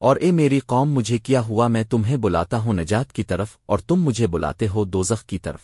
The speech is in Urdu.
اور اے میری قوم مجھے کیا ہوا میں تمہیں بلاتا ہوں نجات کی طرف اور تم مجھے بلاتے ہو دوزخ کی طرف۔